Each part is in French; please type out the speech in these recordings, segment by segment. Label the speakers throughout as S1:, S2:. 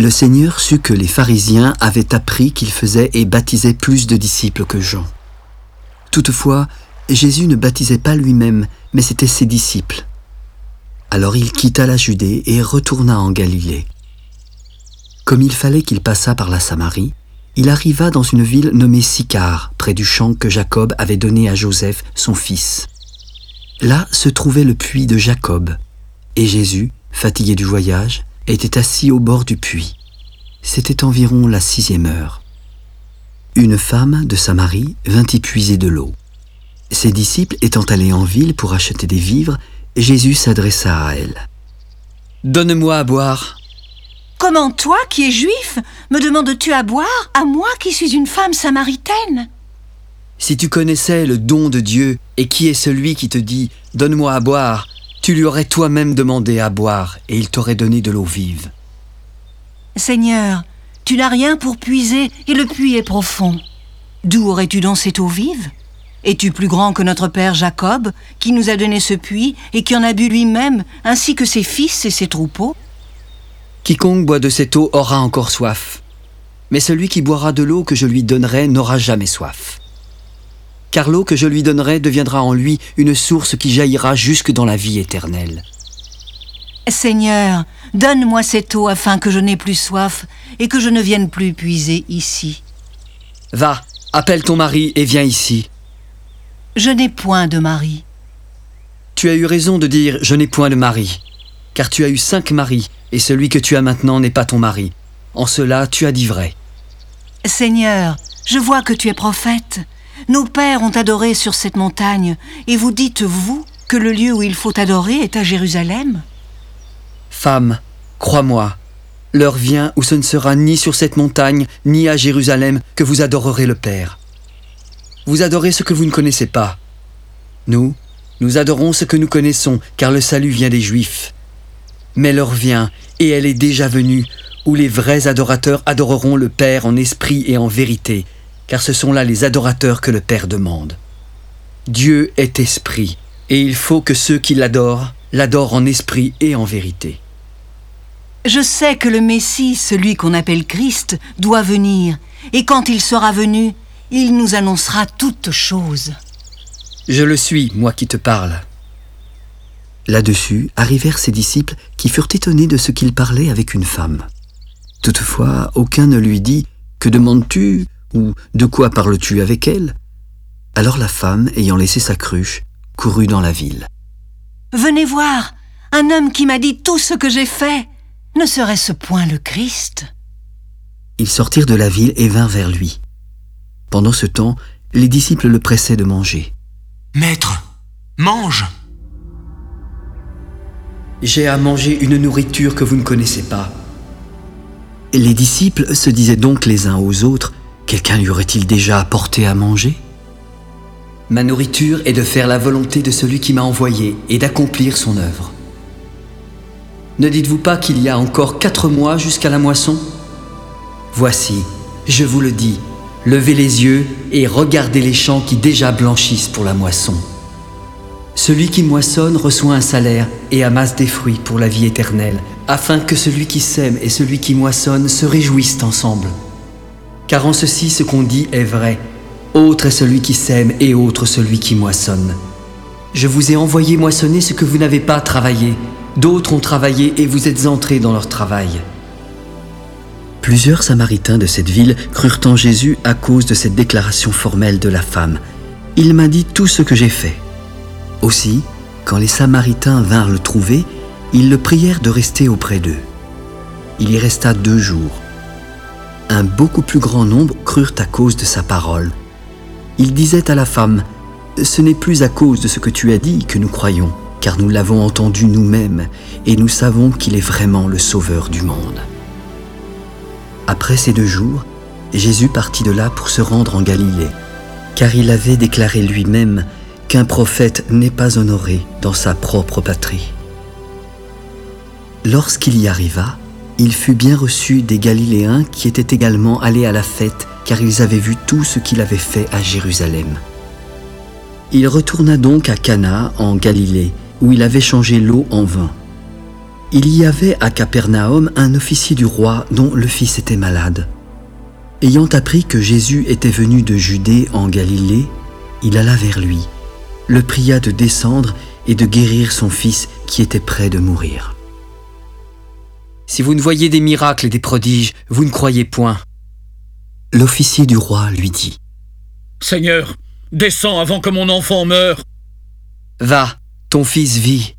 S1: le Seigneur sut que les pharisiens avaient appris qu'il faisait et baptisait plus de disciples que Jean. Toutefois, Jésus ne baptisait pas lui-même, mais c'était ses disciples. Alors il quitta la Judée et retourna en Galilée. Comme il fallait qu'il passât par la Samarie, il arriva dans une ville nommée Sicar, près du champ que Jacob avait donné à Joseph, son fils. Là se trouvait le puits de Jacob, et Jésus, fatigué du voyage, était assis au bord du puits. C'était environ la sixième heure. Une femme de Samarie vint y puiser de l'eau. Ses disciples étant allés en ville pour acheter des vivres, Jésus s'adressa à elle.
S2: Donne-moi à boire.
S3: Comment toi, qui es juif, me demandes-tu à boire, à moi qui suis une femme samaritaine?
S2: Si tu connaissais le don de Dieu et qui est celui qui te dit Donne-moi à boire, tu lui aurais toi-même demandé à boire et il t'aurait donné de l'eau vive.
S3: Seigneur, tu n'as rien pour puiser et le puits est profond. D'où aurais-tu donc cette eau vive? Es-tu plus grand que notre père Jacob, qui nous a donné ce puits et qui en a bu lui-même, ainsi que ses fils et ses troupeaux?
S2: Quiconque boit de cette eau aura encore soif. Mais celui qui boira de l'eau que je lui donnerai n'aura jamais soif. Car l'eau que je lui donnerai deviendra en lui une source qui jaillira jusque dans la vie éternelle.
S3: Seigneur, donne-moi cette eau afin que je n'ai plus soif et que je ne vienne plus puiser ici.
S2: Va, appelle ton mari et viens ici.
S3: Je n'ai point de mari.
S2: Tu as eu raison de dire je n'ai point de mari, car tu as eu cinq maris, et celui que tu as maintenant n'est pas ton mari. En cela, tu as dit vrai.
S3: Seigneur, je vois que tu es prophète. Nos pères ont adoré sur cette montagne, et vous dites, vous, que le lieu où il faut adorer est à Jérusalem?
S2: Femme, crois-moi, l'heure vient où ce ne sera ni sur cette montagne, ni à Jérusalem que vous adorerez le Père. Vous adorez ce que vous ne connaissez pas. Nous, nous adorons ce que nous connaissons, car le salut vient des Juifs. Mais l'heure vient, et elle est déjà venue, où les vrais adorateurs adoreront le Père en esprit et en vérité, car ce sont là les adorateurs que le Père demande. Dieu est esprit, et il faut que ceux qui l'adorent l'adorent en esprit et en vérité.
S3: Je sais que le Messie, celui qu'on appelle Christ, doit venir, et quand il sera venu, il nous annoncera toutes choses.
S2: Je le suis, moi qui te parle.
S1: Là-dessus arrivèrent ses disciples qui furent étonnés de ce qu'il parlait avec une femme. Toutefois, aucun ne lui dit Que demandes-tu? Ou De quoi parles-tu avec elle? Alors la femme, ayant laissé sa cruche, courut dans la ville.
S3: Venez voir, un homme qui m'a dit tout ce que j'ai fait. Ne serait-ce point le Christ?
S1: Ils sortirent de la ville et vinrent vers lui. Pendant ce temps, les disciples le pressaient de manger.
S4: Maître, mange
S2: J'ai à manger une nourriture que vous ne connaissez pas.
S1: Les disciples se disaient donc les uns aux autres, quelqu'un lui aurait-il déjà apporté à manger?
S2: Ma nourriture est de faire la volonté de celui qui m'a envoyé et d'accomplir son œuvre. Ne dites-vous pas qu'il y a encore quatre mois jusqu'à la moisson? Voici, je vous le dis, levez les yeux et regardez les champs qui déjà blanchissent pour la moisson. Celui qui moissonne reçoit un salaire et amasse des fruits pour la vie éternelle, afin que celui qui sème et celui qui moissonne se réjouissent ensemble. Car en ceci ce qu'on dit est vrai, autre est celui qui sème et autre celui qui moissonne. Je vous ai envoyé moissonner ce que vous n'avez pas travaillé, d'autres ont travaillé et vous êtes entrés dans leur travail.
S1: Plusieurs Samaritains de cette ville crurent en Jésus à cause de cette déclaration formelle de la femme. Il m'a dit tout ce que j'ai fait. Aussi, quand les Samaritains vinrent le trouver, ils le prièrent de rester auprès d'eux. Il y resta deux jours. Un beaucoup plus grand nombre crurent à cause de sa parole. Il disait à la femme, Ce n'est plus à cause de ce que tu as dit que nous croyons, car nous l'avons entendu nous-mêmes, et nous savons qu'il est vraiment le Sauveur du monde. Après ces deux jours, Jésus partit de là pour se rendre en Galilée, car il avait déclaré lui-même qu'un prophète n'est pas honoré dans sa propre patrie. Lorsqu'il y arriva, il fut bien reçu des Galiléens qui étaient également allés à la fête, car ils avaient vu tout ce qu'il avait fait à Jérusalem. Il retourna donc à Cana en Galilée, où il avait changé l'eau en vin. Il y avait à Capernaum un officier du roi dont le fils était malade. Ayant appris que Jésus était venu de Judée en Galilée, il alla vers lui, le pria de descendre et de guérir son fils qui était près de mourir.
S2: Si vous ne voyez des miracles et des prodiges, vous ne croyez point.
S1: L'officier du roi lui dit,
S5: Seigneur, descends avant que mon enfant meure.
S2: Va, ton fils vit.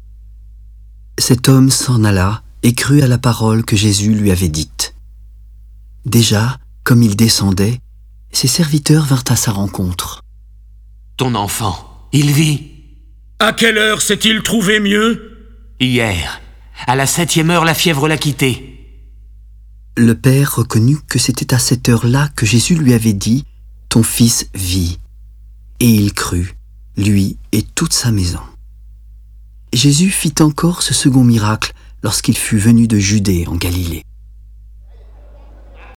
S1: Cet homme s'en alla et crut à la parole que Jésus lui avait dite. Déjà, comme il descendait, ses serviteurs vinrent à sa rencontre.
S4: Ton enfant, il vit.
S5: À quelle heure s'est-il trouvé mieux?
S4: Hier, à la septième heure, la fièvre l'a quitté.
S1: Le père reconnut que c'était à cette heure-là que Jésus lui avait dit Ton fils vit. Et il crut, lui et toute sa maison. Jésus fit encore ce second miracle lorsqu'il fut venu de Judée en Galilée.